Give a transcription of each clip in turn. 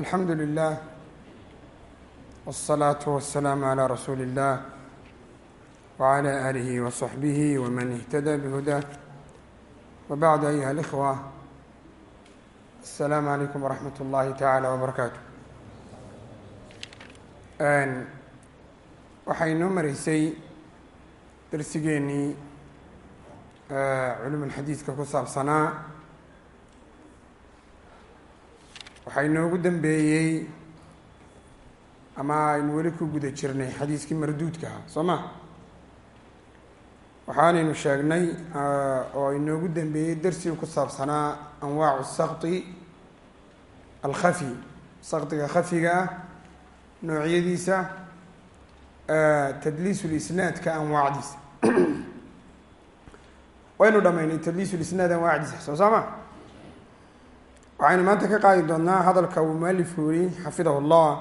alxamdu lilah wالsalaaةu waالsalaamu عalى rasuuli اllah wعlى alihi وصaxbihi wman اhtadى bhudah wbacd ayuha اlإkhوة aلsalaamu عalaykum wraxmat اllahi taعalى wbarakaatu waxay inoo mareysay darsigeenii culum xadiidka ku saabsanaa waxaa inoogu dambeeyey ama aynu weli ku guda jirnay xadiiskii marduudka ahaa soo ma? Waxaanaynu sheegnay oo inoogu dambeeyey darsiga ku saabsanaa anwaacu sakti alkhafi. Saktiga khafiga ah noocyadiisa tadliisulisnaadka anwaacdiisa. Waynu dhamaynay tadliisulisnaad anwaacdiisa soo saama waxaynu maanta ka qaadi doonnaa hadalka uu mualifku yihi xafidahu llah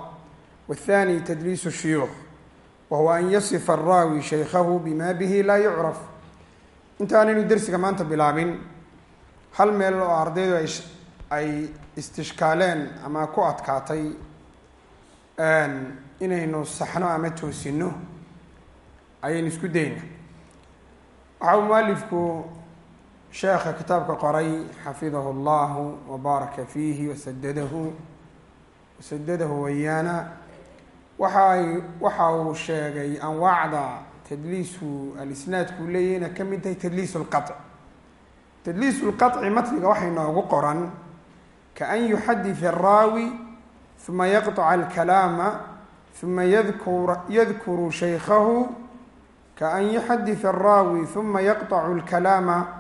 wathani tadliisu shuyuukh. Wa huwa an yasifa araawi shaykhahu bima bihi laa yucraf. Intaanaynu dersiga maanta bilaabin hal meel oo ardaydu ay istishkaaleen ama ku adkaatay inaynu saxno ama toosino ayaynu isku dayna waxa uu mualifku sheekha kitaabka qoray xafidahu allahu wabaaraka fiihi wasadadahu wasadadahu wayaana waxa waxa uu sheegay anwaacda tadliisu alisnaadkuu leeyahy inay ka mid tahay tadliis lqaci tadliis lqaci matniga waxay noogu qoran kaan yuxadida araawi uma yaqطca alkalaama uma yadkur yadkuru shaykhahu kaan yuxadida araawi uma yaqطcu lkalaama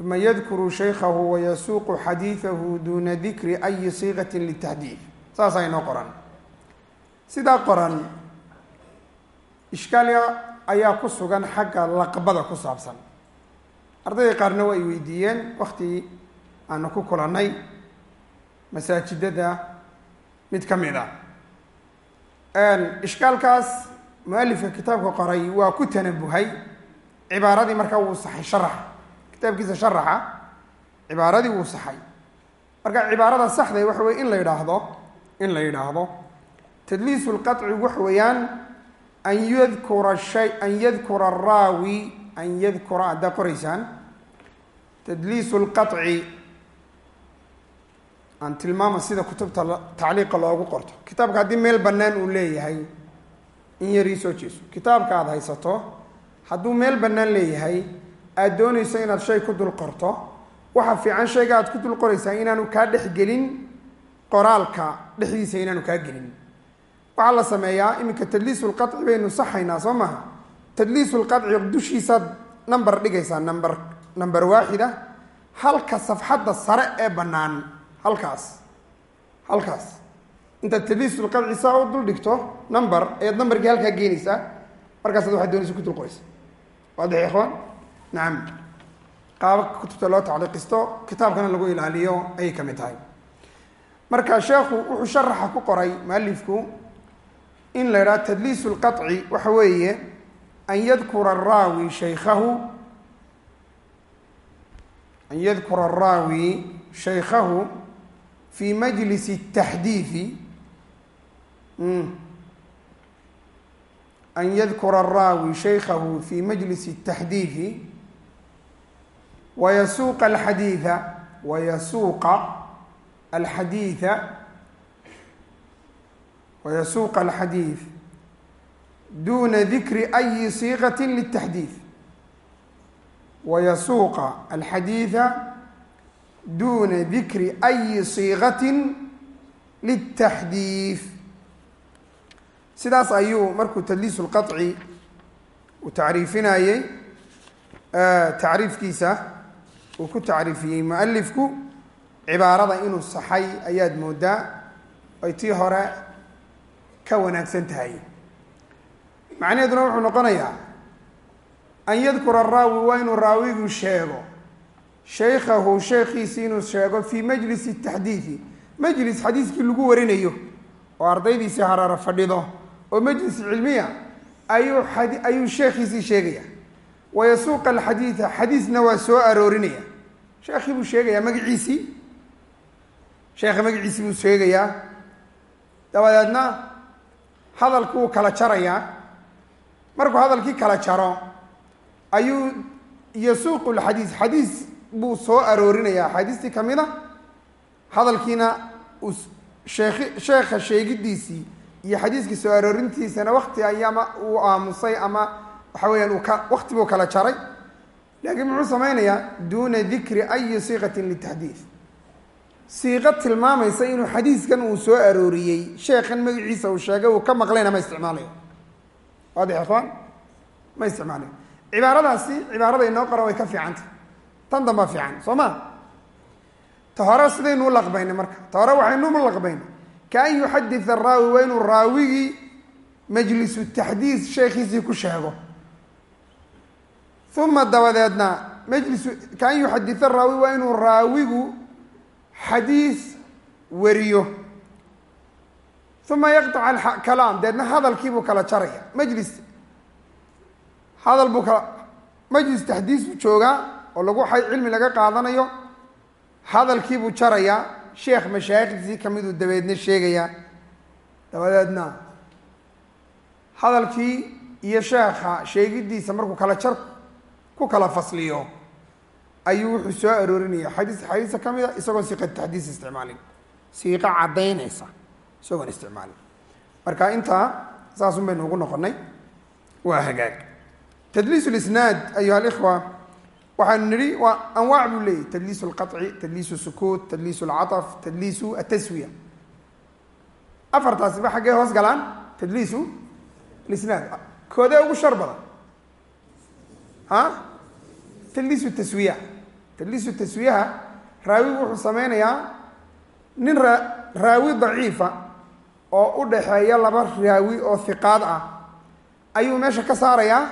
uma yadkuru shaykhahu wayasuuqu xadiidahu duna dikri ayi siiqati litaxdiid saasaa inoo qoran sidaa qoran ishkaaliya ayaa ku sugan xagga laqbada ku saabsan ardayda qaarna waa ay weydiiyeen wakti aanu ku kulannay masaajidada mid ka mid ah ishkaalkaas mualifka kitaabka qoray waa ku tanabuhay cibaaradii markaa wuu saxay sharaxa kitaabkiisa sharaxa cibaaradii wuu saxay. Marka cibaarada saxday waxa weye in la yidhaahdo in la yidhaahdo tadliisu lqaطci waxa weeyaan an yadkura shay an yadkura araawi an yadkura haddaa qoraysaan tadliisu lqaطci aan tilmaama sida kutubta tacliiqa loogu qorto. Kitaabka haddii meel bannaan uu leeyahay in yarii soo jeeso. Kitaabka aada haysato hadduu meel bannaan leeyahay aad doonayso inaad shay ku dul qorto waxa fiican shayga aad ku dul qoraysaa inaanu kaa dhexgelin qoraalka dhexdiisa inaanu kaa gelin. Waxaa la sameeyaa iminka tadliisulqaci baynu saxaynaa soo maha? Tadliisulqaci dushiisaad number dhigaysaa number number waaxid ah halka safxadda sare ee bannaan halkaas halkaas. Intaad tadliisulqaci saa u dul dhigto number ayaad nambarkii halkaa geenaysaa markaasaad waxaad doonaysa ku dul qoraysa waadix ikhwaan nacam qaaba kutubta loo tacliiqisto kitaabkana lagu ilaaliyo ayay ka mid tahay. Marka sheekhu wuxuu sharaxa ku qoray mualifku in la yidhaha tadliis lqaci waxa weeye an yadkura araawi shaykhahu an yadkura araawi shaykhahu fii majlis taxdiifi mm, an yadkura araawi shaykhahu fi majlis taxdiifi wayasuuqa alxadiida wayasuuqa alxadiida wayasuuqa alxadiid duna dikri ayi siiqati liltaxdiid wayasuuqa alxadiida duna dikri ayi siiqati liltaxdiif sidaas ayuu markuu tadliisu lqaci uu tacriifinayey tacriifkiisa uu ku tacriifiyey mualifku cibaarada inuu saxay ayaad moodaa ay tii hore ka wanaagsan tahay. Macnaheeduna wuxuu noqonayaa an yadkura araawi waa inuu raawigu sheego. Shaykhahu sheekhiisi inuu sheego fii majlisi taxdiidi. Majlis xadiiskii lagu warinayo oo ardaydiisii haraaro fadhido oo majlis cilmiya ayuu ayuu sheekhiisii sheegaya wayasuuqa alxadiida xadiisna waa soo aroorinaya sheekhii buu sheegayaa magaciisii sheekha magaciisii buu sheegayaa dabadeedna hadalkuu kala jarayaa markuu hadalkii kala jaro ayuu yasuuqu lxadiis xadiis buu soo aroorinayaa. Axaadiistii ka mid a hadalkiina sheekhi sheekha sheegidiisii iyo xadiiskii soo aroorintiisana wakti ayama uu aamusay ama waxa weeyaan uu ka wakti buu kala jaray laakiin muxuu sameynayaa duuna dikri ayi siiqatin litaxdiid siiqo tilmaamaysa inuu xadiiskan uu soo arooriyey sheekhan magaciisa uu sheegay uu ka maqlayna ma isticmaalayo waadix ikhwaan ma isticmaalayo cibaaradaasi cibaarada inoo qora way ka fiicantah tan dambaa fiican soo ma? Ta hore sidaynu u laqbaynay marka. Ta hore waxaynu u laqbaynay kaan yuxadid araawi waa inuu raawigii majlisu taxdiid sheekhiisii ku sheego uma dabadeedna majlisu kaan yuxadid araawi waa inuu raawigu xadiis wariyo uma yaqطac kalaam deedna hadalkiibuu kala jaraya. Majlis hadal buu kala majlis taxdiis buu joogaa oo lagu cilmi laga qaadanayo. Hadalkiibuu jarayaa sheekh mashaayikhdiisii kamiduu dabeedna sheegayaa dabadeedna hadalkii iyo sheekha sheegidiisa markuu kala jar ku kala fasliyo. Ayuu wuxuu soo aroorinaya xadiis xadiisa ka mid a isagoon siiqa taxdiis isticmaalin. Siiqo caddaynaysa isagoon isticmaalin. Marka intaa saasun baynu ugu noqonay waa hagaag. Tadliis lisnaad ayuha alikhwa waxaanu nidhi waa anwaac buu leeyahy tadliis lqaطci tadliis sukuut tadliis lcaطf tadliisu ataswiya. Afartaasiba xaggee hoos galaan? Tadliisu lisnaad koodee ugu shar badan? Ha tadliisu taswiya. Tadliisu taswiyaha raawigu wuxuu sameynayaa nin raa raawi daciifa oo u dhaxeeya laba raawi oo hiqaad ah. Ayuu meesha ka saarayaa.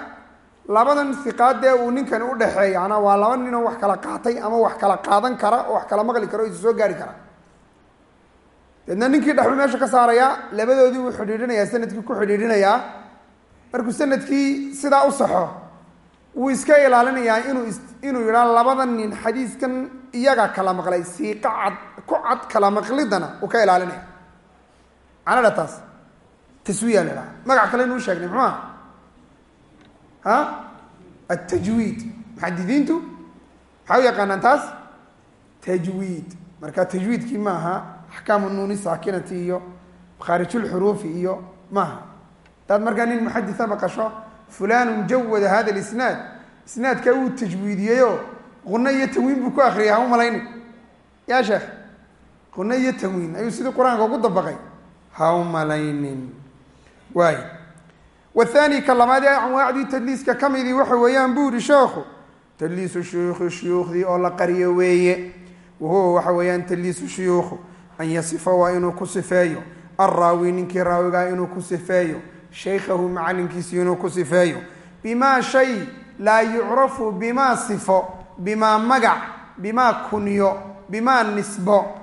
Labadan hiqaadee uu ninkani udhaxeeyaana waa laba ninoo wax kala qaatay ama wax kala qaadan kara oo wax kala maqli kara o isu soo gaari kara. Deedna ninkii dhexbu meesha ka saarayaa labadoodii wuu xidhiidhinayaa sannadkii ku xidhiidhinayaa. Markuu sannadkii sidaa u saxo wuu iska ilaalinayaa inuu inuu yidhaa labada nin xadiiskan iyaga kala maqlay siiqa cad ku cad kala maqlidana uu ka ilaalinaya. Canadha taas. Taswiya la idhaha magac kale inuu sheegnay muxuu aha? Ha? Atajwiid muxadidiintu maxay u yaqaanaan taas? Tajwiid. Marka tajwiidkii maaha axkaamu nuuni saakinati iyo khaarijulxuruufi iyo maaha. Hadaad markaa nin muxadisa maqasho fulanun jawada hada lisnaad isnaadkaa wuu tajwiidiyeyo qunno iyo tanwiin buu ku akriyay ha u malayni ya sheekh qunno iyo tanwiin ayuu sidii qur'aanka ugu dabaqay. Ha u malaynin. Waay wathani ka labaad ee anwaacdii tadliiska ka midii waxa weeyaan buu yihi sheekhu tadliisu shuyuukhi shuyuukhdii oo la qariyo weeye. Wahuwa waxa weeyaan tadliisu shuyuukhu an yasifa waa inuu ku sifeeyo. Alraawi ninkii raawigaa inuu ku sifeeyo shaykhahu macalinkiisi inuu ku sifeeyo. Bimaa shay laa yucrafu bimaa sifo bimaa magac bimaa kunyo bimaa nisbo.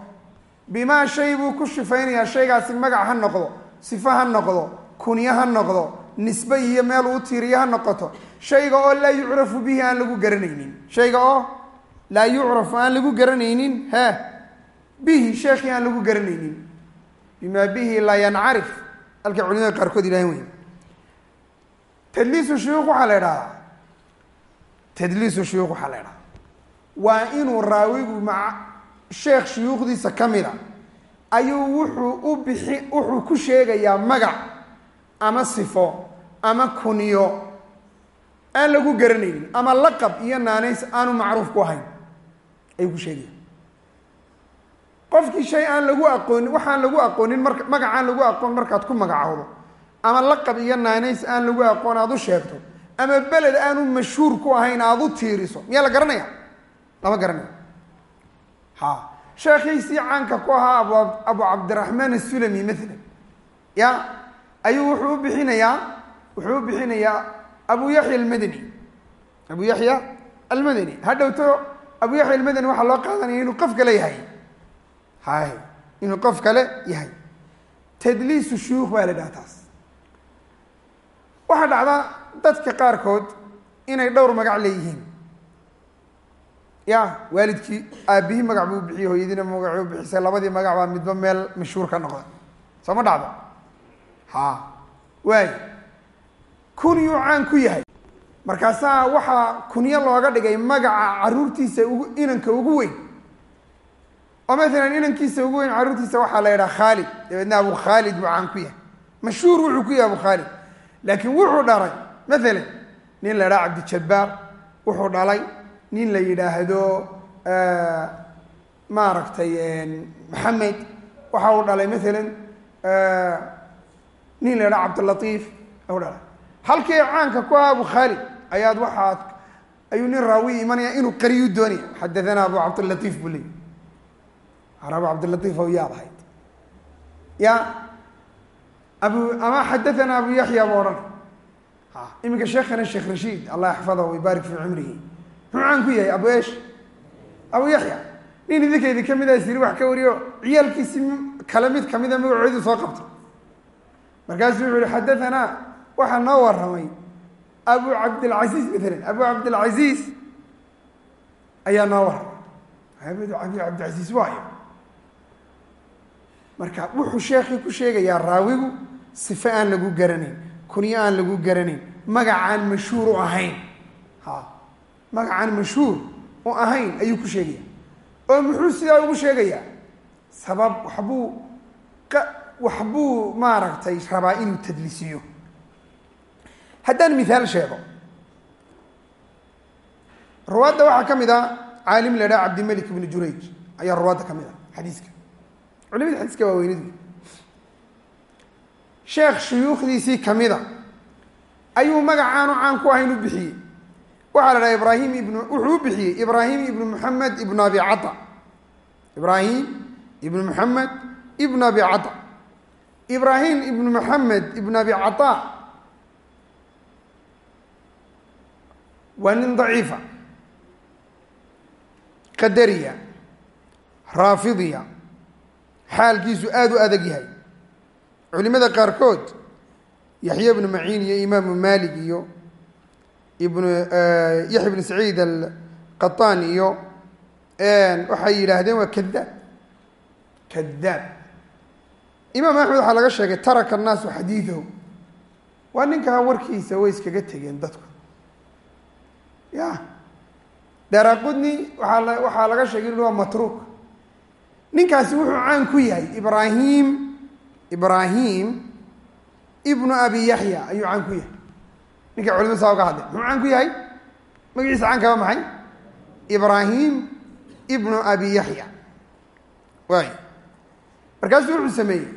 Bimaa shay buu ku shifaynayaa shaygaasi magac ha noqdo sifo ha noqdo kunyo ha noqdo nisbe iyo meel uu tiiriyo ha noqoto. Shayga oo laa yucrafu bihi aan lagu garanaynin. Shayga oo laa yucrafu aan lagu garanaynin he bihi sheekhii aan lagu garanaynin. Bimaa bihi laa yancarif halkay culimada qaarkood ilahan weyn. Tadliisu shuyuuq waxaa la idhahdaa tadliisu shuyuuq waxaa la idhahdaa waa inuu raawigu maca sheekh shuyuukhdiisa ka mid a ayuu wuxuu u bixi wuxuu ku sheegayaa magac ama sifo ama kunyo aan lagu garanaynin ama laqab iyo naanays aanu macruuf ku ahayn ayuu ku sheegaya qofkii shay aan lagu aqoonin waxaan lagu aqoonin marka magacaan lagu aqoon markaad ku magacowdo. Ama laqab iyo naanays aan lagu aqoon aad u sheegto. Ama beled aanu mashhuur ku ahayn aad u tiiriso. Miyaa la garanaya? Lama garanayo ha. Sheekhiisii caanka ku ahaa abu abu cabdiraxmaan asulami maalan ya? Ayuu wuxuu u bixinayaa wuxuu u bixinayaa abu yaxya almadani. Abu yaxya almadani. Ha dhowto abu yaxya almadani waxaa loo qaadanaya inuu qof kale yahay hay. Inuu qof kale yahay. Tadliisu shuyuukh baa la dhaha taas. Waxaa dhacda dadka qaarkood inay dhowr magac leeyihiin. Ya waalidkii aabihii magac buu bixiyey hooyadiina magac u bixisay labadii magac baa midba meel mashhuur ka noqda soo ma dhacdo? Ha waay. Kunyuu caan ku yahay. Markaasaa waxaa kunyo looga dhigay magaca caruurtiisa ugu inanka ugu weyn oo maalan inankiisa ugu weyn caruurtiisa waxaa la yidhaha khaalid. Dabeedna abu khaalid buu caan ku yahay. Mashhuur wuxuu ku yahay abu khaalid. Laakiin wuxuu dhalay maalan nin la yidhaha cabdijabbaar wuxuu dhalay nin la yidhaahdo maaragtay maxamed. Waxa uu dhalay maalan nin la yidhaha cabdilatiif u dhalay. Halkii caanka ku ah abu khaalid ayaad waxaad ayuu nin raawi imanaya inuu qariyu doonaya. Xadathana abu cabdilatiif buu leeyay abu cabdilatiif ow yaad ahayd ya abu ama xadathana abu yaxya buu odhan. Iminka sheekhana sheekh rashiid allah yaxfadahu waybarik fii cumrihi. Muxuu caan ku yahay abu esh abu yaxya nin idinkeydii ka mid a siri wax ka wariyo ciyaalkiisi kale mid kamida magacoodii soo qabta markaasuu wuxu yihi xadathana waxaa noo waramay abu cabdilcaziiz maalan abu cabdilcaziiz ayaa noo waramay abu cabdilcaziiz waayo marka wuxuu sheekii ku sheegayaa raawigu sife aan lagu garanayn kunyo aan lagu garanayn magacaan mashhuur u ahayn. Ha magacaan mashhuur u ahayn ayuu ku sheegaya oo muxuu sidaa ugu sheegayaa? Sabab waxbuu waxbuu maaragtay rabaa inuu tadlisiyo haddaan mithaal sheego. Ruwaadda waxaa ka mid a caalim la dhaha cabdimalik ibnu jurayj. Ayaa ruwaadda ka mid a xadiiska culimada xadiiska waa weynadu sheekh shuyuukhdiisii kamida ayuu magacaanu caan ku ahayn u bixiyey. Waxaa la dhaha ibrahim ibnu wuxuu u bixiyey ibraahim ibnu muxamed ibnu abi cata ibraahim ibnu muxamed ibnu abi cata ibraahim ibnu muxamed ibnu abi cata waa nin daciifa qadariya raafidiya xaalkiisu aada u adag yahay. Culimada qaarkood yaxya ibnu maciin iyo imaamu malik iyo ibnu yaxya ibnu saciid alqataan iyo waxay yidhaahdeen waa kadaab kadaab imaam axmed waxaa laga sheegay taraka annaasu xadiidahu. Waa ninkaa warkiisa way iskaga tegeen dadku. Ya daraqudni waaa la waxaa laga sheegay inu waa matruuk ninkaasi wuxuu caan ku yahay ibraahim ibraahim ibnu abi yaxya ayuu caan ku yahay. Ninka culimadu saa uga hadlay muxuu caan ku yahay? Magaciisa caanka waa maxay ibraahim ibnu abi yaxya waay markaasuu wuxuu sameeyey.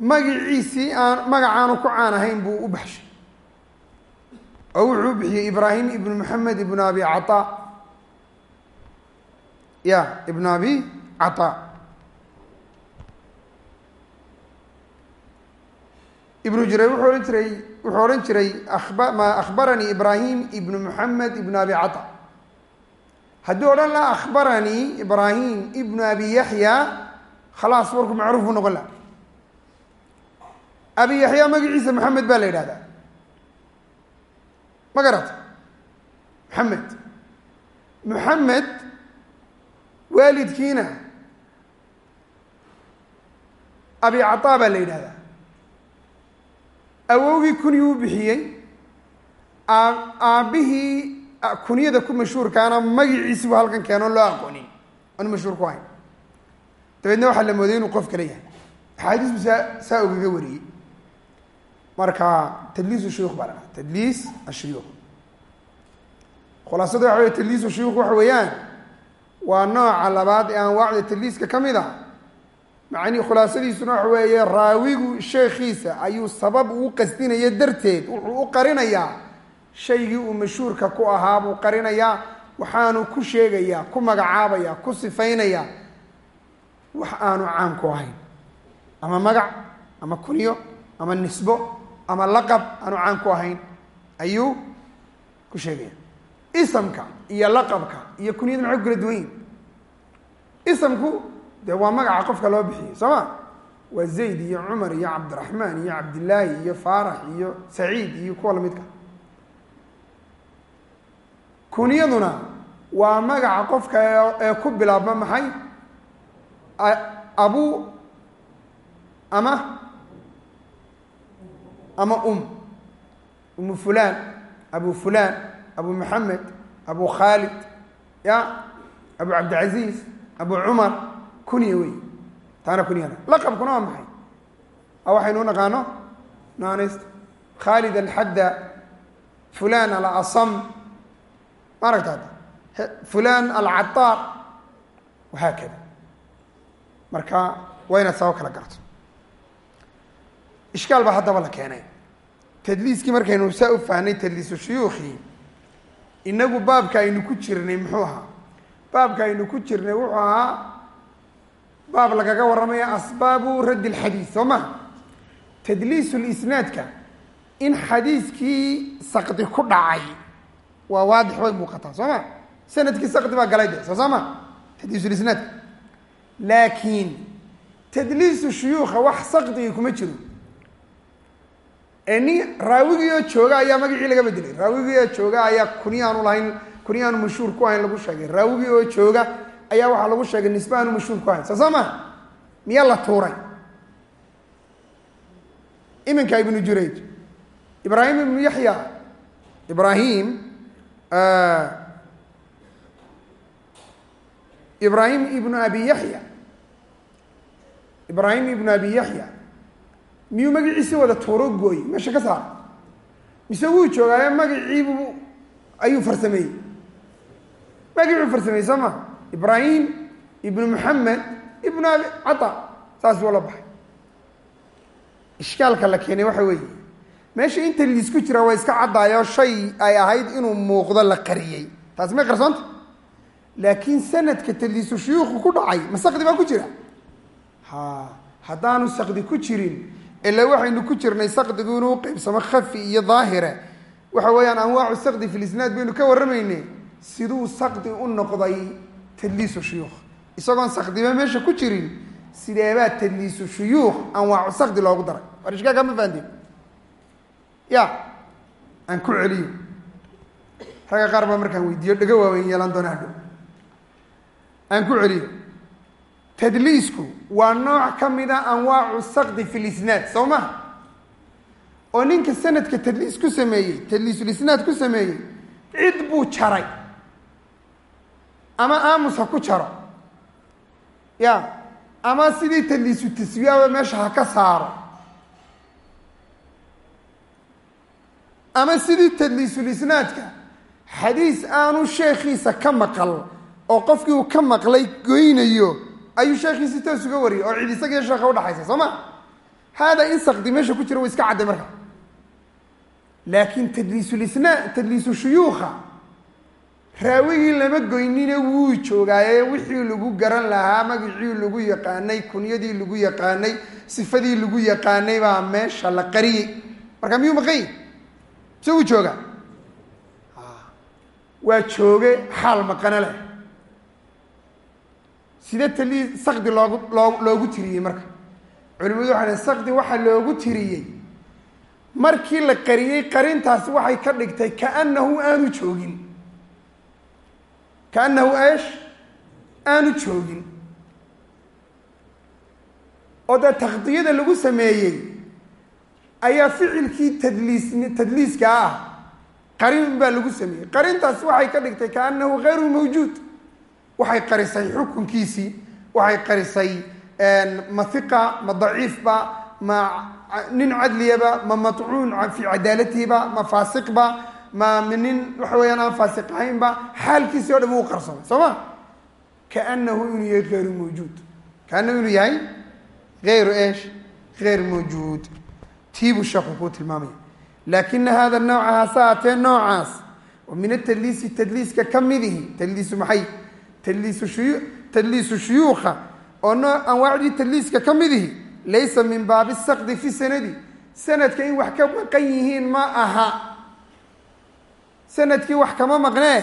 Magiciisii aan magacaanu ku caan ahayn buu u baxshay. Oo wuxuu bixiyey ibraahim ibnu maxamed ibnu abi cata ya ibnu abi cata ibnu jurayr wuxuu odhan jiray wuxuu odhan jiray aba ma akhbaranii ibraahim ibnu muxamed ibnu abi cata. Hadduu odhan laha akhbaranii ibraahim ibnu abi yaxya khalaas warku macruuf buu noqon laha abi yaxya magaciisa maxamed baa la yidhahdaa ma garata maxamed maxamed waalidkiina abi cataa baa la yidhahdaa. Awowgii kunyuu u bixiyey aabbihii kunyada ku mashhuurkaana magiciisi buu halkan keeno loo aqoonin. Oon mashhuur ku hayn dabeedna waxaa la mooday inuu qof kale yahay. Axaadiis bu saa saa ogaga wariyey. Marka tadliis shuyuukh baa la dhaha tadliis ashuyuukh khulaasada waxa wey tadliis shuyuukh waxa weeyaan waa nooca labaad ee anwaacda tadliiska ka mid a macnii khulaasadiisuna waxa weeye raawigu sheekhiisa ayuu sabab uu qasdinaya darteed wuxuu u qarinayaa shaygii uu mashhuurka ku ahaa buu qarinayaa waxaanu ku sheegayaa ku magacaabaya ku sifaynayaa. Wax aanu caan ku ahayn. Ama magac ama kunyo ama nisbo ama laqab aanu caan ku ahayn ayuu ku sheegaya. Isamka iyo laqabka iyo kunyada maxay ku kala duwan yihiin isamku dee waa magaca qofka loo bixiyo soo ma? Waa zayd iyo cumar iyo cabdiraxmaan iyo cabdillaahi iyo faarax iyo saciid iyo kuwa lamidka kunyaduna waa magaca qofka ee ku bilaabma maxay? Abu ama ama um. Umu fulaan abu fulaan abu maxamed abu khaalid ya abu cabdilcaziiz abu cumar kunya wey taana kunyana laqabkuna waa maxay? Waxaynu u naqaano? Naanaysta khaalid alxadda fulan alasam. Ma aragta fulan alcataar wahaakada marka waa inaad sabo kala garto ishkaal baa haddaba la keenay. Tadliiskii markaynu saa u fahnay tadliisu shuyuukhii inagu baabka aynu ku jirnay muxuu ahaa? Baabka aynu ku jirnay wuxuu ahaa baab lagaga warramaya asbaabu radd lxadiid soo ma? Tadliisu lisnaadka in xadiiskii sakdi ku dhacay waa waadix way muuqataa soo ma? Sanadkii sakdi baa galay de soo soo ma? Tadliisulisnaadka laakiin tadliisu shuyuukha wax sakdigii kuma jiro. Ee nin raawigii oo jooga ayaa magacii laga bedelay raawigii oo jooga ayaa kunyaanu lahayn kunyaanu mashhuur ku ahayn lagu sheegay. Raawigii oo jooga ayaa waxaa lagu sheegay nisbe aanu mashhuur ku ahayn soo soo ma? Miyaa la tuuray. Iminka ibnu jurayj. Ibraahim ibnu yaxya ibraahim ibraahim ibnu abi yaxya ibraahim ibnu abi yaxya miyuu magaciisi wada tuuro gooy meesha ka saara mise wuu joogaayo magaciibu ayuu farsameeyey. Magacii farsameeyey soo ma ibraahim ibnu maxamed ibnu abi cata saas wala baxay. Ishkaalka la keenay waxa weeye meesha inta liisku jira waa iska caddaayo shay ay ahayd inuu muuqdo la qariyey. Taasi may qarsoonta laakiin sanadka tadliisu shuyuukhu ku dhacay ma sakdi baa ku jira? Ha haddaanu sakdi ku jirin ila waxaynu ku jirnay sakdigu inuu qeybsamo khafi iyo daahire waxa weeyaan anwaacu sakdi fi lisnaad baynu ka warramayne siduu sakdi u noqday tadliisu shuyuukh isagoon sakdiba meesha ku jirin sideebaa tadliisu shuyuukh anwaacu sakdi loogu daray war ishkaa kama fahanteen ya aan ku celiyo ragga qaar baa markaan weydiiyo dhaga waaweyn yeelan doona hadhow aan ku celiyo tadliisku waa nooc ka mida anwaacu sakdi fi lisnaad soo ma oo ninka sanadka tadliis ku sameeyey tadliisulisnaad ku sameeyey cid buu jaray ama aamus ha ku jaro. Ya ama sidii tadliisu taswiyaaba meesha ha ka saaro. Ama sidii tadliisulisnaadka xadiis aanu sheekhiisa ka maqal oo qofkii uu ka maqlay goynayo ayuu sheekhiisi toos uga wariyay oo cid isagiyo sheekha udhaxaysa soo ma? Haadaa in sakdi meesha ku jira wa iska cadday marka. Laakiin tadliisulisna tadliisu shuyuukha raawigii lama goynine wuu joogaaye wixii lagu garan lahaa magacii lagu yaqaanay kunyadii lagu yaqaanay sifadii lagu yaqaanay baa meesha la qariyey. Marka miyuu maqany se wuu joogaa? Waa jooge xaal maqano leh. Side tali sakdi loogu loo loogu tiriyey marka. Culimadu dhen sakdi waxaa loogu tiriyey. Markii la qariyey qarintaasi waxay ka dhigtay kaanahu aanu joogin kaanahu eesh aanu joogin oo dee takdiyada lagu sameeyey ayaa ficilkii tadliis tadliiska ah qarin baa lagu sameeyey qarintaasi waxay ka dhigtay kaanahu hayru mawjuud waxay qarisay xukunkiisii waxay qarisay ma hiqa ma daciifba ma nin cadliyaba ma matcuun fi cadaalatihiba ma faasiqba ma nin waxa weyaan aan faasiq ahaynba xaalkiisii o dhan wuu qarsamay soo ma? Kaanahu inuu yahay hayru mawjuud. Kaanahu inuu yahay hayru esh hayr mawjuud. Tiibuu sheekhu kuu tilmaamaya. Laakina hada nawca hase haatee noocaas oo min atadliisi tadliiska ka midihi tadliisu maxay? Tadliisu shuyu tadliisu shuyuukha oo noo anwaacdii tadliiska ka midihi laysa min baabi sakdi fi sanadi. Sanadka in wax ka maqan yihiin ma aha sannadkii wax kama maqnee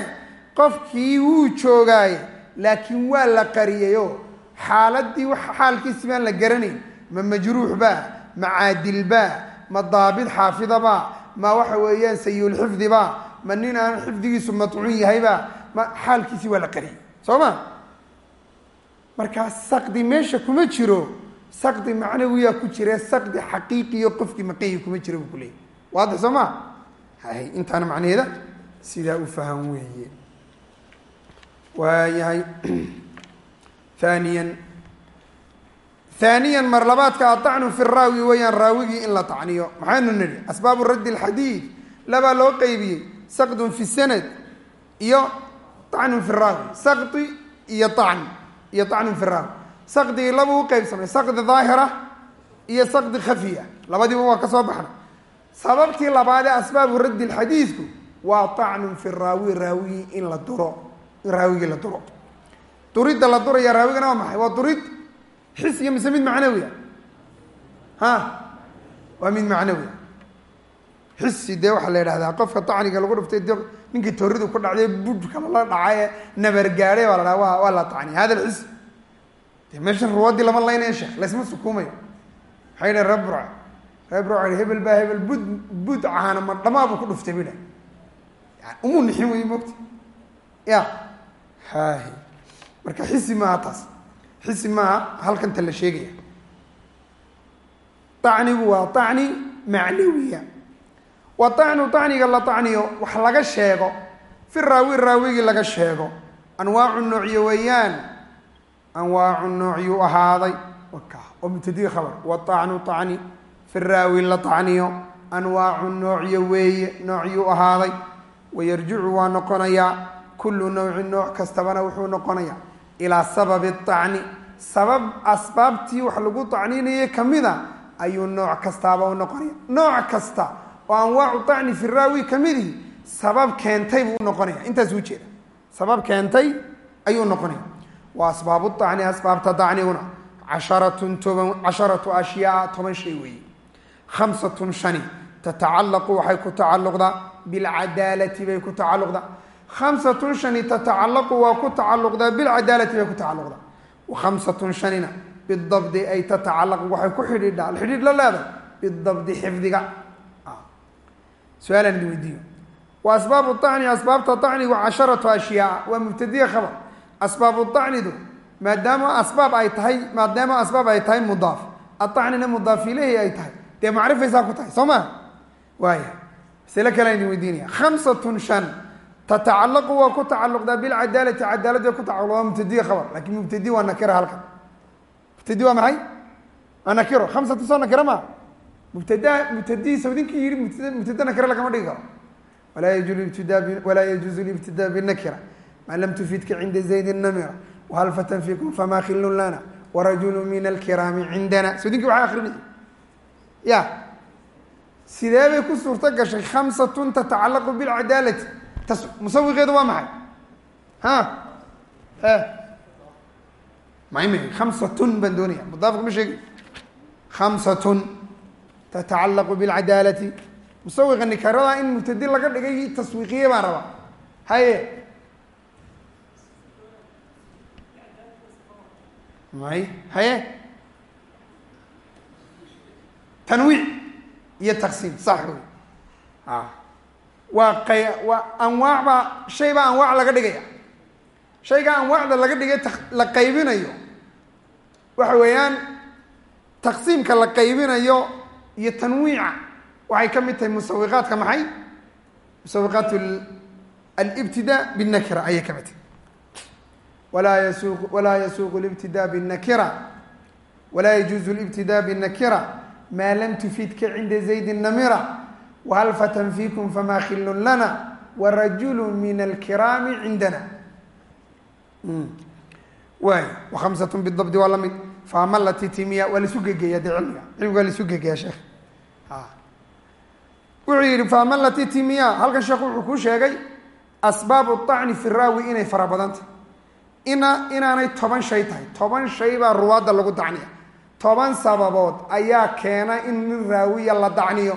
qofkii wuu joogaaye laakiin waa la qariyayoo xaaladii xaalkiisi baan la garanayn. Ma majruux ba ma caadil ba ma daabid xaafidaba ma waxa weeyaan sayulxifdiba ma nin aan xifdigiisu matcuun yahayba ma xaalkiisii waa la qariyay soo ma? Markaa sakdi meesha kuma jiro sakdi macnawiyaa ku jire sakdi xaqiiqiyo qofkii maqanyi kuma jira buu kuleeyay waadix soo maa hay intaana macnaheeda sidaa u faham weeye. Waayahay haaniyan haaniyan mar labaadka aطacnu fi raawi weeyaan raawigii in la tacniyo. Maxaynu nidhi asbaabu raddi اlxadiid labaa loo qeybiyey sakdun fi sanad iyo acnun fi raawi. Sakdi iyo acn iyo acnun fi raawi. Sakdigii laba u qeybsamay sakdi daahira iyo sakdi khafiya. Labadiiba waa ka soo baxna. Sababtii labaadee asbaabu raddi lxadiidku waa acnun fi raawi raawigii in la duro in raawigii la duro. Duridda la duraya raawigana waa maxay? Waa durid xisiya mise mid macnawiya? Ha? Waa mid macnawiya. Xisi dee waxaa la yidhahdaa qofka tacniga lagu dhuftay de ninkii tooridu ku dhacday budhka lala dhacay ee nabargaadhay baa la dhaha wa waa la tacniya hada alxis de meeshan ruwaddii lama laynaya sheekh laysma sukuumayo. Maxay yidhahen ree burca hebel baa hebel bud bud caana ma dhamaabuu ku dhuftay bidha yani umuu nixin wey mogta ya. Hahi marka xisi maaha taas. Xisi maaha halkanta la sheegaya. Acnigu waa acni macnawiya wa acnu acniga la acniyo wax laga sheego fi raawi raawigii laga sheego. Anwaacu noocyo weeyaan. Anwaacu noocyuu ahaaday. Oo mubtadii khabar. Waacnu acni fi raawi la acniyo anwaacu noocyo weeye noocyuu ahaaday wayarjicu waa noqonayaa kullu nawcin nooc kastabana wuxuu noqonayaa ilaa sababi acni sabab asbaabtii wax lagu acninayay kamida ayuu nooc kastaaba u noqonaya. Nooc kasta oo anwaacu acni fi raawi kamidihi sabab keentay buu unoqonaya intaas u jeeda. Sabab keentay ayuu noqonaya. Wa asbaabu acni asbaabta acniguna casharatun toban casharatu ashyaa toban shay weeye. Khamsatun shani tatacallaqu waxay ku tacalluqdaa bilcadaalati bay ku tacalluqdaa khamsatun shani tatacallaqu waa ku tacalluqdaa bilcadaalati bay ku tacalluqdaa wa khamsatun shanina bidabdi ay tatacallaqu waxay ku xidhiidhaa xidhiidh la leedahay bidabdi xifdiga. Su'aalaan idin weydiiyo. Wa asbaabu acni asbaabta acnigu casharatu ashyaa waa mubtadiya khabar. Asbaabu acnidu maadaama asbaab ay tahay maadaama asbaab ay tahay mudaaf. Aacnina mudaaf ay tahay. Dee macrifaysaa ku tahay soo ma? Waaya masle kalean idin weydiinaya khamsatun shan. Tatacallaqu waa ku tacalluqdaa bilcadaalati cadaalad bay ku tacalluqdaa waa mubtadiya khabar. Lakin mubtadi waa nakira halkan. Mubtadi waa maxay? Waa nakiro. Khamsatun soo nakira maa mubtada mubtadii sawdinkii yihi mubtada nakira lagama dhigi karo. Walaa yajuuzu libtidaa binakira. Maa lam tufidka cinda zaydin namira. Whal fatan famaa khilun lana warajulu min alkiraami cindana sawdinkii waxay akrinay ya sidee bay ku suurto gashay khamsatun tatacallaqu bilcadaalati. Tas musawiqeedu waa maxay? Ha? Maym khamsatun baan doonaya. Mudaafka ma sheegi khamsatun tatacallaqu bilcadaalati. Musawiqa nikarada in mubtadi laga dhigay taswiiqiye baan rabaa. Haye? May haye? Tanwiic iyo taqsiim sax wey a waa qay waa anwaac baa shay baa anwaac laga dhigaya. Shayga anwaacda laga dhigay la qaybinayo. Waxa weeyaan taqsiimka la qaybinayo iyo tanwiica waxay ka mid tahay musawiqaadka maxay? Musawiqaat alibtidaa binakira ayay ka mid tahay. Walaa yasuuq walaa yasuuqu libtidaa binakira walaa yajuuzu libtidaa binakira maa lam tufidka cinda zaydin namira wahal fatan fiikum famaa khilun lana warajulu min alkiraami cindana waay wakhamsatun bidabdi waa la mid faama lati timiya waa laisu gegeeya dee cilmiga cilmiga waa laisu gegeeya sheekh wuxuu yihi faama lati timiya halkan sheekhu wuxuu kuu sheegay asbaabu acni fi raawi inay fara badantah ina inaanay toban shay tahay toban shay baa ruwaadda lagu dacniya toban sababood ayaa keena in nin raawiya la dacniyo.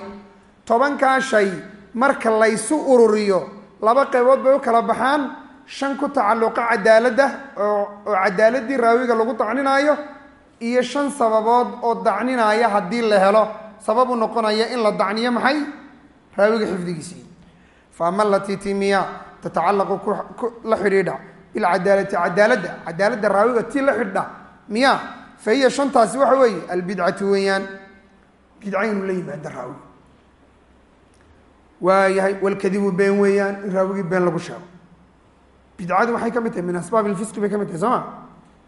Tobankaa shay marka laysu ururiyo laba qaybood bay u kala baxaan. Shan ku tacalluqa cadaaladda oo oo cadaaladii raawiga lagu dacninaayo iyo shan sababood oo dacninaya haddii la helo. Sabab noqonaya in la dacniyo maxay? Raawiga xifdigiisii. Faama latii timiya tatacallaqu ku la xidhiidha. Bilcadaalati cadaaladda cadaaladda raawiga tii la xidha miya fa hiya shantaasi waxa weeye albidcatu weeyaan bidca inuu la yimaado raawi waayahay walkadibu been weeyaan in raawigii been lagu sheego bidcadu maxay ka mid tahay min asbaab ilfisqi bay ka mid tahay soo ma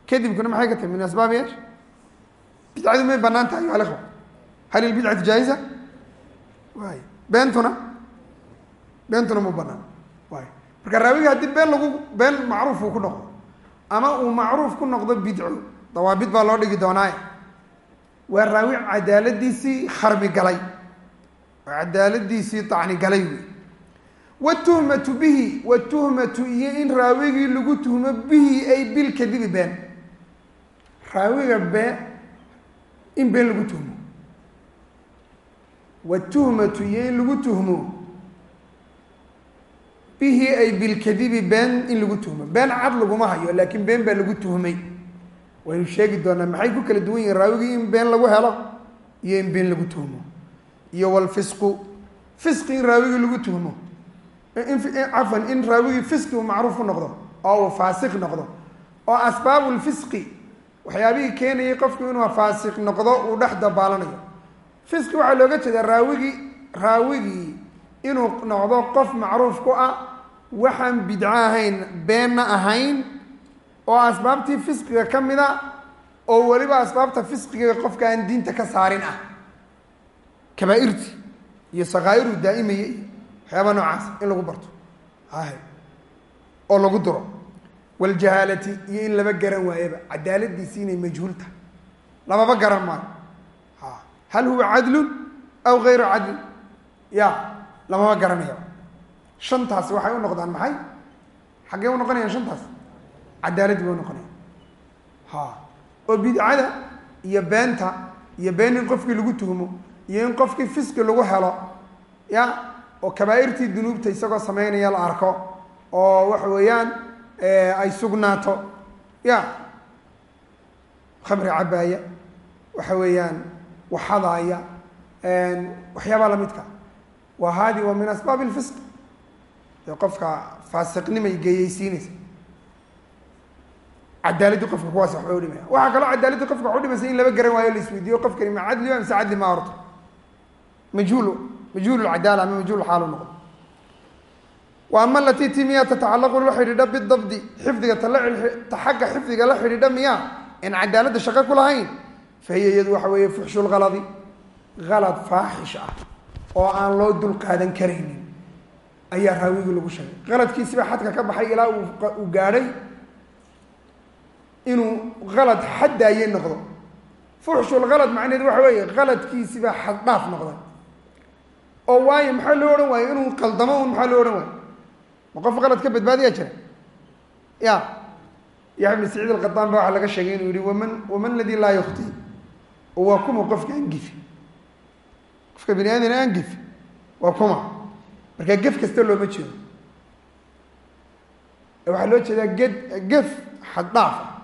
kadibkuna maxay ka tahay min asbaab esh bidcadu may bannaan tahay ayuha alikhwa hal ilbidcatu jaa'iza waay beentuna beentuna ma banaan waay marka raawigi haddii ku noqdo ama uu macruuf ku noqdo bidco dawaabid baa loo dhigi doonaaye waa raawi cadaaladiisii kharbi galay. Oo cadaaladiisii tacni galay wey watuhmatu bihi watuhmatu iyo in raawigii lagu tuhmo bihi ay bilkadibi been. Raawiga been in been lagu tuhmo. Watuhmatu iyo in lagu tuhmo bihi ay bilkadibi been in lagu tuhmo. Been cad laguma hayo laakiin been baa lagu tuhmay waynu sheegi doonaa maxay ku kala duwan yihiin raawigii in been lagu helo iyo in been lagu tuhmo iyo walfisqu fisqi in raawigii lagu tuhmo cafan in raawigii fisqi uu macruuf ku noqdo oo uu faasiq noqdo. Oo asbaabu lfisqi waxyaabihii keenayay qofku inuu faasiq noqdo uu dhex dabaalanayo. Fisqi waxaa looga jeedaa raawigii raawigii inuu noqdo qof macruuf ku ah waxaan bidco ahayn beenna ahayn oo asbaabtii fisqiga ka mid a oo weliba asbaabta fisqiga qofka aan diinta ka saarin ah. Kabaairti iyo sakaa'iru daa'imaya iyo waxyaaba noocaas in lagu barto. Hay oo lagu duro. Waljahaalati iyo in laba garan waayaba. Cadaaladiisi inay majhuul tahay. Lamaba garan maayo. A hal huwa cadlun aw gayru cadlin? Ya lamaba garanayaba shantaasi waxay u noqdaan maxay? Xaggee u noqonayaan shantaas cadaalad bay u noqonayaan ha. Oo bidcada iyo beenta iyo been in qofkii lagu tuhmo iyo in qofkii fiski lagu helo ya oo kabaairtii dunuubta isagoo sameynaya la arko oo waxa weeyaan ay sugnaato ya. Khamri cabaaya waxa weeyaan waxadaaya waxyaabaa lamidka wa hadi wa min asbaab lfisq ee qofka faasiqnimay geeyeysiinaysa cadaaladii qofka kuwaas waxba udhimaya waxaa kaloo cadaaladii qofka wax udhimaysa in laba garan waayo la isweydiiyo qofkani ma cadli ba mise cadli ma horto majhuul majhuul lcadaala ama majhuul xaalu noqdo wa ama alatii ti miyaa tatacalaqu la xidhiidha bidabdi xifdiga tala ta xagga xifdiga la xidhiidha miyaa in cadaaladda shaqo ku lahayn fa hiya iyadu waxa weeye fuxshu lhaladi halad faaxish ah oo aan loo dul qaadan karaynin ayaa raawigii lagu sheegay. Qaladkiisiba xadka ka baxay ilaa uu gaadhay inuu halad xaddaayey noqdo. Fuxshulhalad macnaheed waxa weeye haladkiisiba xaddhaaf noqday. Oo waayo maxaa loo odhan waayo inuu qaldamo un maxaa loo odhan waayo ma qof qalad ka badbaadiyaa jira ya. Yaxya bn saciid alqadaan ba waxaa laga sheegay inuu yihi waman waman ladii laa yukti oo waa kuma qofka aan qofka bini aadana aan waa kuma. Marka gef kasta looma jeedo. Waxaa loo jeedaa ged gef xaddhaafa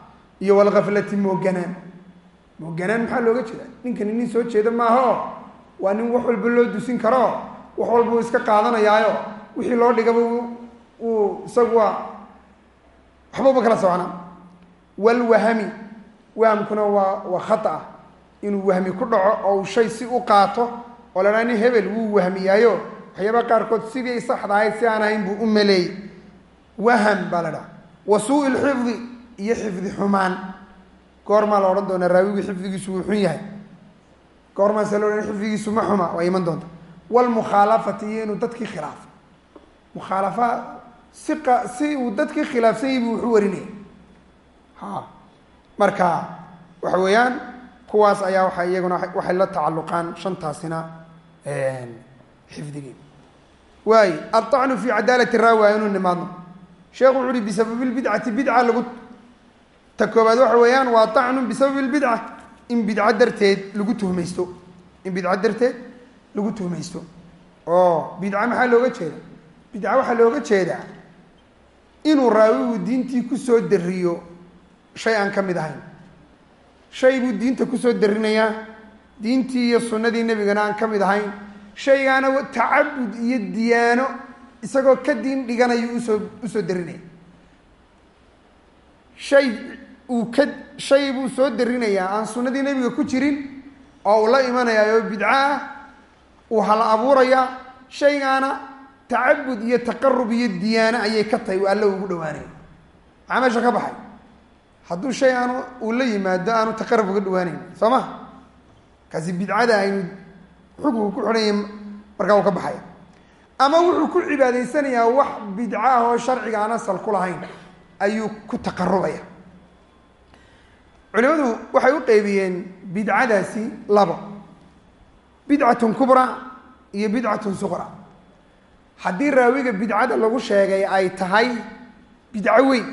iyo walkaflati mooganaan. Mooganaan maxaa looga jeedaa? Ninkani nin soo jeeda maaha oo waa nin wax walba loo dusin karoo wax walba uu iska qaadanayaayo? Wixii loo dhigaba uu isagu waa waxba uba kala socnaa walwahami wahamkuna waa waa khata inuu wahmi ku dhaco oo uu shay si u qaato oo la dhaha nin hebel wuu wahmiyaayo. Waxyaabaa qaarkood sidii saxda ahayd si aan ahayn buu u maleeyey. Waham baa la dhaha wa suu lxifdi iyo xifdi xumaan. Goormaa la odhan doonaa raawigii xifdigiisu wuu xun yahay. Goormaase la odhan xifdigiisu ma xuma waa iman doonta. Wlmukhaalafati iyo inuu dadkii khilaafo mukhaalafa si qa si uu dadkii khilaafsan yahi buu wuxu warinaya ha marka waxa weeyaan kuwaas ayaa waa iyaguna waxay la tacalluqaan shantaasina xifdigii. Waay aلطacnu fi cadaalati raawi a inuu nimaadno sheekhu wuxu uhi bisababi lbidcati bidca lagu ta koobaad waxa weeyaan waa طacnu bisababi اlbidca in bidco darteed lagu tuhmaysto. In bidco darteed lagu tuhmaysto. Oo bidca maxaa looga jeeda bidca waxaa looga jeedaa inuu raawigu diintii ku soo dariyo shay aan ka mid ahayn. Shay buu diinta ku soo darinayaa. Diintii iyo sunnadii nebigana aan ka mid ahayn. Shaygaana tacabud iyo diyaano isagoo ka diin dhiganayo u soo u soo darinaya. Shay uu ka shay buu soo darinayaa aan sunnadii nebiga ku jirin oo uu la imanayaa oo bidco ah uu hala abuurayaa shaygaana tacabud iyo taqarub iyo diyaano ayay ka tahay alla ugu dhawaanaya maxaa meesha ka baxay. Hadduu shay aanu uu la yimaado aanu taqarub uga dhawaanayn soo ma? Kaasi bidcada aynu xukunku ku xidhanya markaa uu ka baxaya ama wuxuu ku cibaadaysanayaa wax bidco ah oo sharciga aan asal ku lahayn ayuu ku taqarubaya culimadu waxay u qeybiyeen bidcadaasi labo bidcatun kubra iyo bidcatun suqra. Haddii raawiga bidcada lagu sheegay ay tahay bidco weyn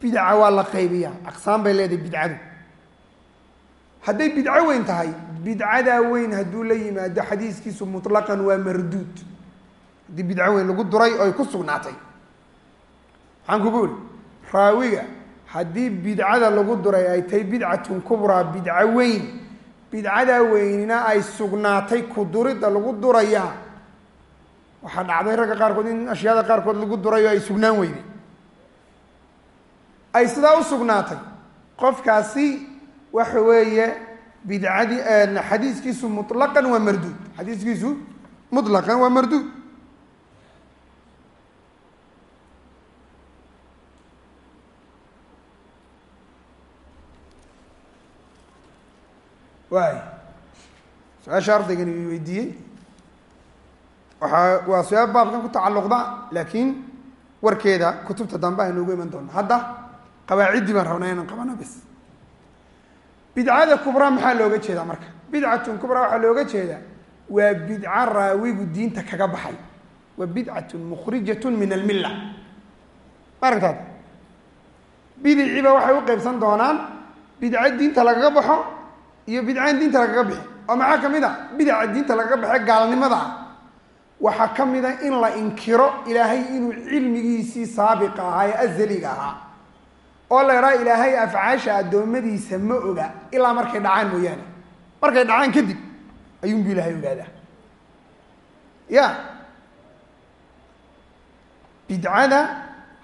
bidca waa la qaybiyaa. Aqsaan bay leedahay bidcadu. Hadday bidco weyn tahay bidcadaa weyn hadduu la yimaado xadiiskiisu mutlaqan waa marduud. Haddii bidco weyn lagu duray oo ay ku sugnaatay. Maxaan kugu uri raawiga haddii bidcada lagu duray ay tahay bidcatun kubraa bidco weyn. Bidcadaa weynina ay sugnaatay ku duridda lagu durayaa waxaa dhacday ragga qaarkood in ashyaada qaarkood lagu duray oo ay sugnaan weyday ay sidaa u sugnaatay. Qofkaasi waxa weeye bidcadii xadiiskiisu mutlaqan waa marduud. Xadiiskiisu mutlaqan waa marduud waay su'aasha ardaygani i weydiiyey. Waxaa waa su'aal baabkan ku tacalluqda laakiin warkeeda kutubta dambe aynu ugu iman doona hadda qawaaciddii baan rabnaa inaan qabano bes. Bidcada kubraa maxaa looga jeedaa marka? Bidcatun kubraa waxaa looga jeedaa waa bidca raawigu diinta kaga baxay. Wa bidcatun mukhrijatun min almilla. Ma aragtaad waxay u qeybsan doonaan bidco diinta lagaga baxo iyo bidcaan diinta lagaga bixi. Oo maxaa ka mid a bidaca diinta lagaga baxe gaalnimada ah. Waxaa ka mid a in la inkiro ilaahay inuu cilmigiisii saabiqa ahaa ee azaliga ahaa. Oo la idhaha ilaahay afcaasha addoommadiisa ma oga ilaa markay dhacaan mooyaane. Markay dhacaan kadib ayuunbu ilaahay ogaadaa. Ya. Bidcada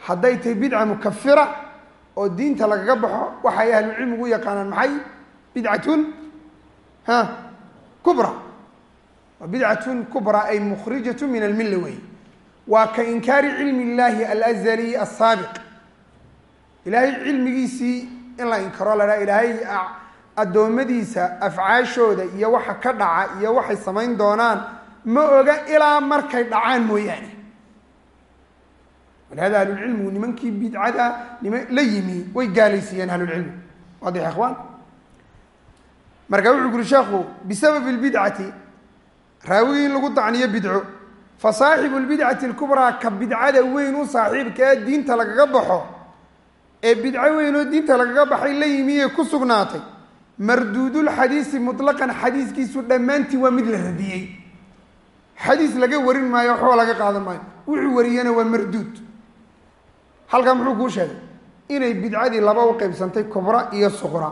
hadday tahay bidca mukafira oo diinta lagaga baxo waxay ahlucilmigu yaqaanaan maxay bidcatun ha kubra. Waa bidcatun kubra ay mukhrijatu min almilla wey waa ka inkaari cilmi illaahi alazali asaabiq ilaahay cilmigiisii in la inkaro la ilaahay addoommadiisa afcaashooda iyo waxa ka dhaca iyo waxay samayn doonaan ma oga ilaa markay dhacaan mooyaane. Walihada ahlulcilmigu nimankii bidcada nima la yimi way gaalaysiiyeen ahlulcilmi waadix ikhwaan marka wuxuu guri sheekhu bisababi lbidcati raawigii in lagu dacniyo bidco fa saaxibu lbidcati alkubraa ka bidcada weyn u saaxiibka ee diinta lagaga baxo ee bidco weyn oo diinta lagaga baxay la yimi ee ku sugnaatay marduudulxadiisi mutlaqan xadiiskiisu dhammaantii waa mid la radiyey. Xadiis laga warin maayo waxba laga qaadan maayo. Wuxuu wariyana waa marduud. Halkaa muxuu kuu sheegay inay bidcadii laba u qeybsantay kubra iyo suqra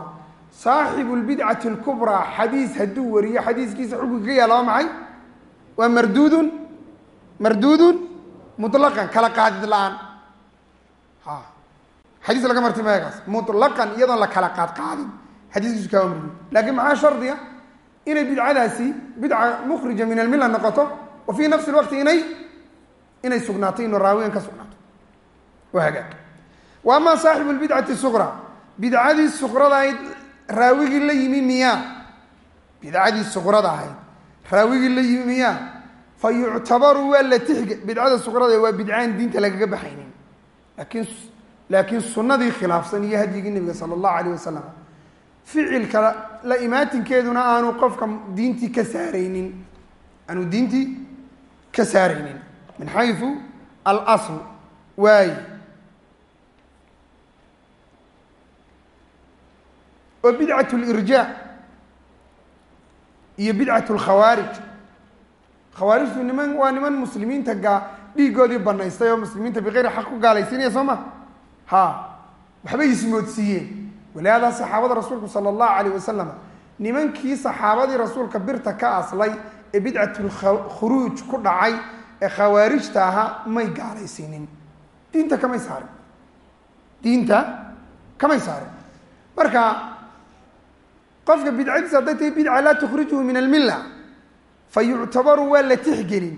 saaxibu lbidcati alkubraa xadiis hadduu wariyo xadiiskiisa xukunka ka yaalla waa maxay waa marduudun marduudun mutlaqan kala qaadid la'aan a xadiis laga marti mutlaqan iyadoon la kala qaad qaadin xadiiskiisu kaa marduud laakiin maxaa shardiga inay bidcadaasi bidca mukhrija min almilla noqoto wa fii nafsi lwaqti inay inay sugnaato inu raawigan ka sugnaato waa hagaag wa saaxibu lbidcati suqra bidcadii suqrada ahayd raawigii la yimi miyaa? Bidcadii suqrada ahayd. Raawigii la yimi miyaa? Fa yuctabaru waa la tixge. Bidcada suqrada waa bidcaan diinta lagaga baxaynin. Laakiin laakiin sunnadii khilaafsan iyo hadyigii nebiga sala allahu alayh wasalam ficilka la imaatinkeeduna aanu qofka diintii ka saaraynin. Aanu diintii ka saaraynin. Min xayu alasl waay oo bidcat lirjaa iyo bidcat lkhawaarij khawaarijtu niman waa niman muslimiinta gaa dhiigoodii banaystay oo muslimiinta bikayri xaq ku gaalaysiinaya soo ma? Ha. Waxbay ismoodsiiyeen walihaadaa saxaabada rasuulku sala allahu alayh wasalam nimankii saxaabadii rasuulka birta ka aslay ee bidcatkhuruuj ku dhacay ee khawaarijta ahaa may gaalaysiinin. Diinta kamay saarin. Diinta kamay saarin. Marka qofka bidcadiisa hadday tahay bidca laa tukhrijuhu min almilla fa yuctabaru waa la tixgelin.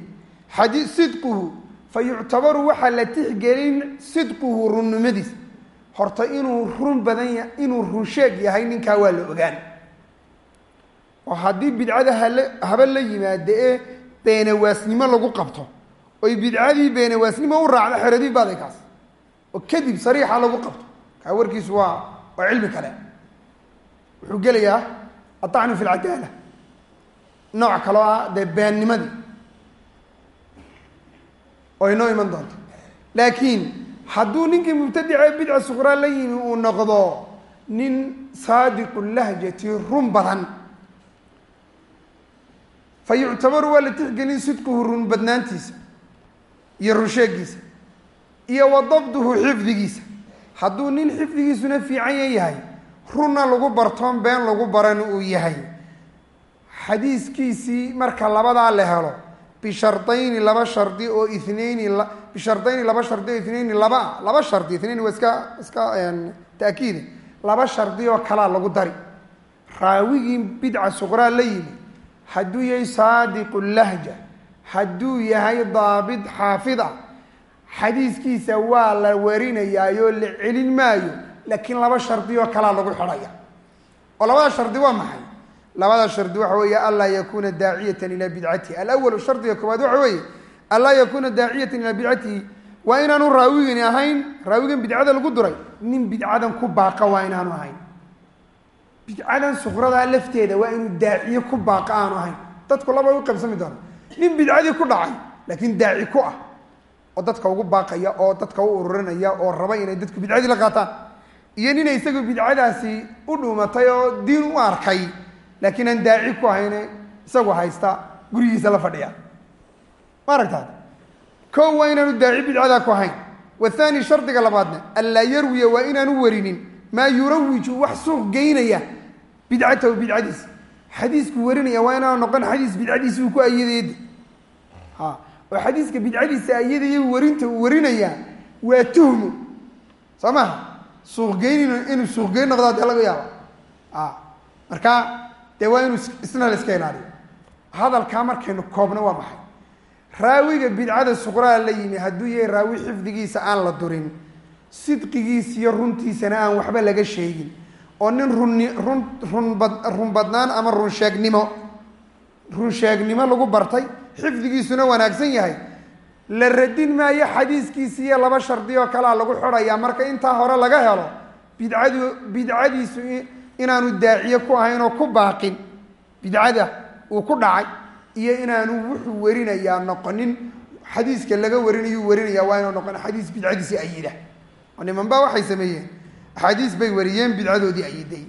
Xadii sidquhu fa yuctabaru waxaa la tixgelin sidquhu runnimadiisa. Horta inuu run badan ya inuu run sheeg yahay ninkaa waa la ogaan. Oo haddii bidcada haba la yimaado ee beenawaasnimo lagu qabto oy bidcadii beenawaasnimo u raacdo xeradii baaday kaas. Oo kadib sariixa lagu qabto. Kaa warkiisu waa waa cilmi kale wuxuu gelayaa aطacnu fi lcadaala. nooc kaloo ah dee beennimadii oo inoo iman doonto. laakiin hadduu ninkii mubtadice bidca suqraa la yimi uu noqdo nin saadiqu lahjati run badan. fa yuctabaru waa la tixgelin sidquhu run badnaantiisa iyo runsheegiisa iyo wa dabduhu xifdigiisa. hadduu nin xifdigiisuna fiican yahay runna lagu bartoon been lagu baran uu yahay. Xadiiskiisii marka labadaa la helo bishardayni laba shardi oo inayni bishardayni laba shardi oo inayni laba laba shardi inayn waa iska iska taakiide laba shardi oo kalaa lagu dari. Raawigii bidca suqraa la yimi hadduu yahay saadiqu lahja hadduu yahay daabit xaafid ah xadiiskiisa waa la warinayaayoo la celin maayo laakiin laba shardi oo kalaa lagu xidhaya. Oo labada shardi waa maxay? Labada shardi waxa weeye anlaa yakuuna daaciyatan ilaa bidcatihi. Alawalu shardiga koowaad waxa weeye anlaa yakuuna daaciyatan ilaa bidcatihi. Waa inaanu raawigani ahayn raawigan bidcada lagu duray. Nin bidcadan ku baaqa waa inaanu ahayn. Bidcadan suqradaa lafteeda waa inuu daaciye ku baaqa aanu ahayn. Dadku laba u qaybsami doona nin bidcadii ku dhacay laakiin daaci ku ah. Oo dadka ugu baaqaya oo dadka u ururinaya oo raba inay dadku bidcadii la qaataan iyo nina isagu bidcadaasi u dhuumatay oo diin u arkay laakiin aan daaci ku ahayne isagu haysta gurigiisa la fadhiya. Ma aragtaad ko waa inaanu daaci bidcadaa ku ahayn. Wathani shardiga labaadna anlaa yarwiya waa inaanu warinin maa yurawiju wax suuq geynaya bidcatahu bidcadiisa. Xadiisku warinaya waa inaanu noqon xadiis bidcadiisi uu ku ayadeeda ha oo xadiiska bidcadiisa ayadaya warinta uu waa tuhmu. Soo maha suuqgeyn inuu suuqgeyn noqdaa dee laga yaaba a marka dee waa inuu isna la iska ilaaliyo. Hadalkaa markaynu koobno waa maxay? Raawiga bidcada suqraa la yimi hadduu yahay raawi xifdigiisa aan la durin sidqigiisa iyo runtiisana aan waxba laga sheegin. Oo nin runni run runbad run badnaan ama run sheegnimo. Run sheegnimo lagu bartay xifdigiisuna wanaagsan yahay la radin maayo xadiiskiisi iyo laba shardi oo kalea lagu xidhayaa marka intaa hore laga helo bidcadu bidcadiisu inaanu daaciye ku ahayn oo ku baaqin. Bidcada uu ku dhacay iyo inaanu wuxuu warinayaa noqonin. Xadiiska laga warinayu warinaya waa inuu noqon. Xadiis bidcadiisi ayida oo nimanba waxay sameeyeen. Axaadiis bay wariyeen bidcadoodii ayiday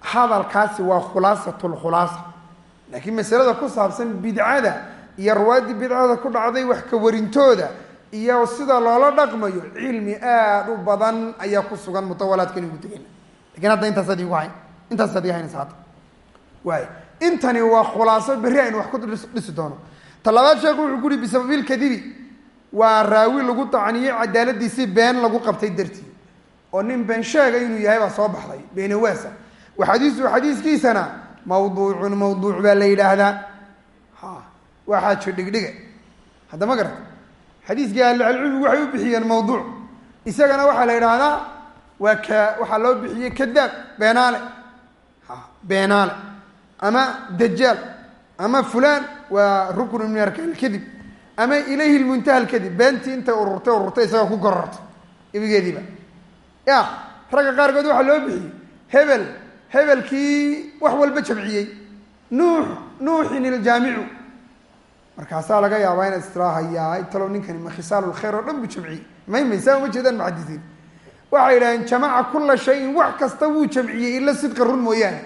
hadalkaasi waa khulaasatulkhulaasa laakiin masalada ku saabsan bidcada iyo ruwaaddii bidcada ku dhacday wax ka warintooda iyo sida loola dhaqmayo cilmi aada u badan ayaa ku sugan mutawalaadkan igu tegayna laakiin hadda intaas adigu hay intaas adi haynaysa hadda waay intani waa khulaaso berri aynu wax ku dhisi doono. Talabaad sheekhu wuxuu ku uhi bisababilkadibi waa raawi lagu tacniyey cadaaladiisii been lagu qabtay dartii. Oo nin been sheega inuu yahay baa soo baxday beenawaasa wa xadiisu xadiiskiisana mawduucun mawduuc baa la yidhaahdaa. ha waa xaajo dhigdhiga hadda ma garata xadiiskii ahlucilmigu waxay u bixiyeen mawduuc. Isagana waxaa la yidhaahdaa waa ka waxaa loo bixiyey kadaab beenaale. Beenaale. Ama dajaal ama fulaan waa ruknu min arkaan kadib. Ama ilayhi lmuntaha lkadib beentii intay ururtay ururtay isagoo ku gorortay. Ibigeediiba ya ragga qaarkood waxaa loo bixiyey. Hebel hebelkii wax walba jamciyey nuux nuuxin iljaamicu markaasaa laga yaabaa inaad istiraahayaa talow ninkani ma khisaalu lkhayr oo dhan buu jamciyey. Maymay saa uma jeedaan muxadisiin waxay yidhahdeen jamaca kula shayin wax kasta wuu jamciyey ila sidqa run mooyaane.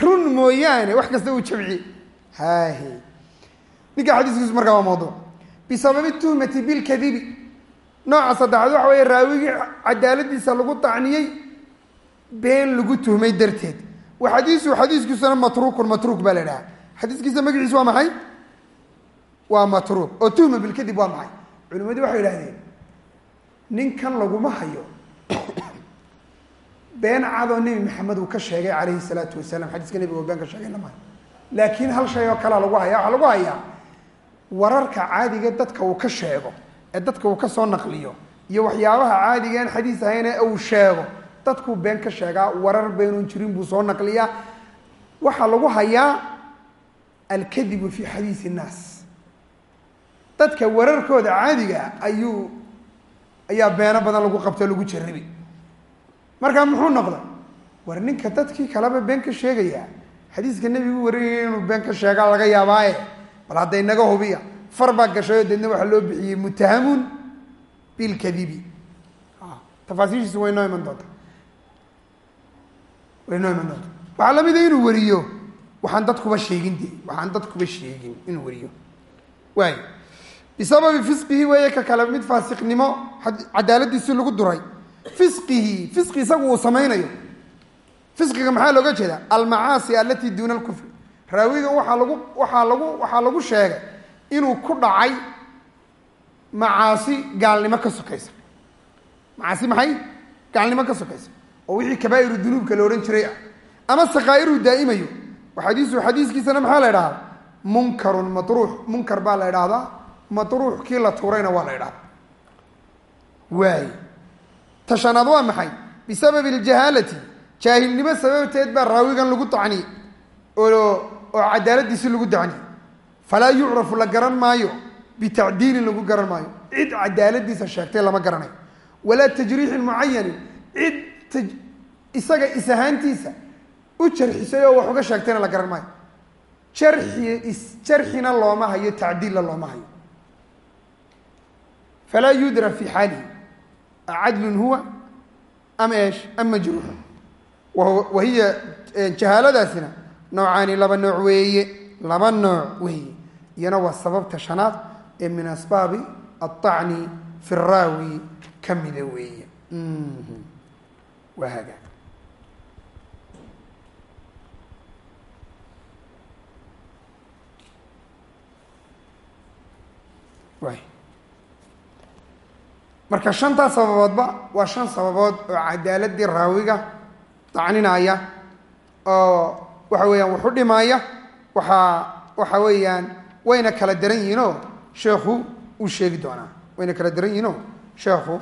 Run mooyaane wax kasta wuu jamciyey. Hahe ninka xadiiskiisu markaa waa mawduuc. Bisababi tuhmati bilkadibi nooca saddexaad waxa weeye raawigii cadaaladiisa lagu tacniyey been lagu tuhmay darteed xadiisu xadiiskiisuna matruukun matruuk baa la idhaha xadiiskiisa magaciisu waa maxay? Waa matruuk. Oo tuhma bilkadib waa maxay? Culimadii waxay idhahdeen ninkan laguma hayo. Been cadoo nebi maxamed uu ka sheegay calayhi salaatu wasalaam. Xadiiska nebiga oo been ka sheegay lama laakiin hal shay oo kalea lagu hayaa waxaa lagu hayaa. Wararka caadiga dadka uu ka sheego ee dadka uu ka soo naqliyo iyo waxyaabaha caadiga aan xadiis ahayne uu sheego dadkuu been ka sheegaa warar beenuun jirin buu soo naqliyaa. Waxaa lagu hayaa alkadibu fi xadiis innaas dadka wararkooda caadiga ayuu ayaa beeno badan lagu qabto lagu jaribi markaa muxuu noqday? War ninka dadkii kaleba been ka sheegaya xadiiska nebigu warinaya inuu been ka sheegaa laga yaabaaye. Bal hadda inaga hubiya far baa gashay oo deedna waxaa loo bixiyey mutahamun bilkadibi tafaasiishiisu way noo iman doonta way noo iman doonta waxaa la mid a inuu wariyo. Waxaan dadkuba sheegin de waxaan dadkuba sheegin inuu wariyo. Waay bisababi fisqihi weeye ka kale mid faasiqnimo cadaaladiisi lagu duray. Fisqihi fisqi isagu uu samaynayo. Fisqiga maxaa looga jeeda almacaasi alati duuna alkufri. Raawiga waxaa lagu waxaa lagu waxaa lagu sheegay inuu ku dhacay macaasi gaalnimo ka sokaysa. Macaasi maxay? Gaalnimo ka sokaysa oo wixii kabaa'iru dunuubka la odhan jiray ama sakaa'iru daa'imayo. Xadiisu xadiiskiisana maxaa la idhahdaa munkarun matruux munkar baa la idhaahdaa matruux kii la tuurayna waa la idhahdaa waay. Tashanaad waa maxay? Bisababi aljahaalati jaahilnimo sababteed baa raawigan lagu dacniyey oo cadaaladiisi lagu dacniyey falaa yucrafu la garan maayo. Bitacdiilin lagu garan maayo. Cid cadaaladiisa sheegtay lama garanayo walaa tajriixin mucayanin cid isaga isahaantiisa u jarxisay oo wax uga sheegtayna la garan maayo jarxi isjarxina looma hayo tacdiilna looma hayo. Falaa yudra fi xaalihi. Acadlun huwa ama eesh am majruuxu wa hiya e, jahaaladaasina noocaani laba nooc weeye laba nooc weeye. Iyana waa sababta shanaad ee min asbaabi aلطacni fi raawi ka mida weeye waa haga waay marka shantaas sababoodba waa shan sababood oo cadaaladii raawiga dacninaya oo waxa weeyaan waxu dhimaaya waxaa waxa weeyaan wayna kala daran yihiinoo sheekhu uu sheegi doonaa wayna kala daran yihiinoo sheekhu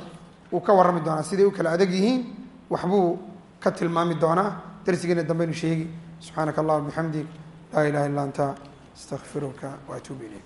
uu ka warrami doonaa siday u kala adag yihiin waxbuu ka tilmaami doonaa. Darsigeena dambaynu sheegi. Subxaanaka allahuma bixamdik laa ilaha illa anta. Astaqfiruka waatuubu ilayk